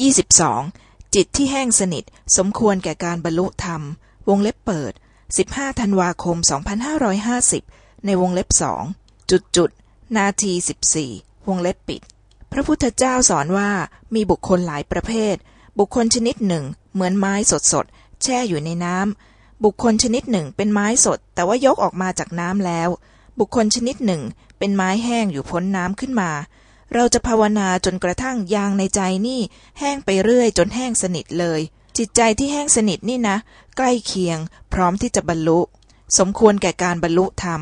ยี่สิบสองจิตที่แห้งสนิทสมควรแก่การบรรลุธรรม วงเล็บเปิดสิบห้าธันวาคมสองพันห้าร้อยห้าสิบในวงเล็บสองจุดจุดนาทีสิบสี่วงเล็บปิด พระพุทธเจ้าสอนว่ามีบุคคลหลายประเภท บุคคลชนิดหนึ่ง เหมือนไม้สดสดแช่อยู่ในน้ำบุคคลชนิดหนึ่งเป็นไม้สด แต่ว่ายกออกมาจากน้ำแล้ว บุคคลชนิดหนึ่ง เป็นไม้แห้งอยู่พ้นน้ำขึ้นมา เราจะภาวนาจนกระทั่งยางในใจนี่ แห้งไปเรื่อยจนแห้งสนิทเลย จิตใจที่แห้งสนิทนี่นะ ใกล้เคียง พร้อมที่จะบรรลุ สมควรแก่การบรรลุธรรม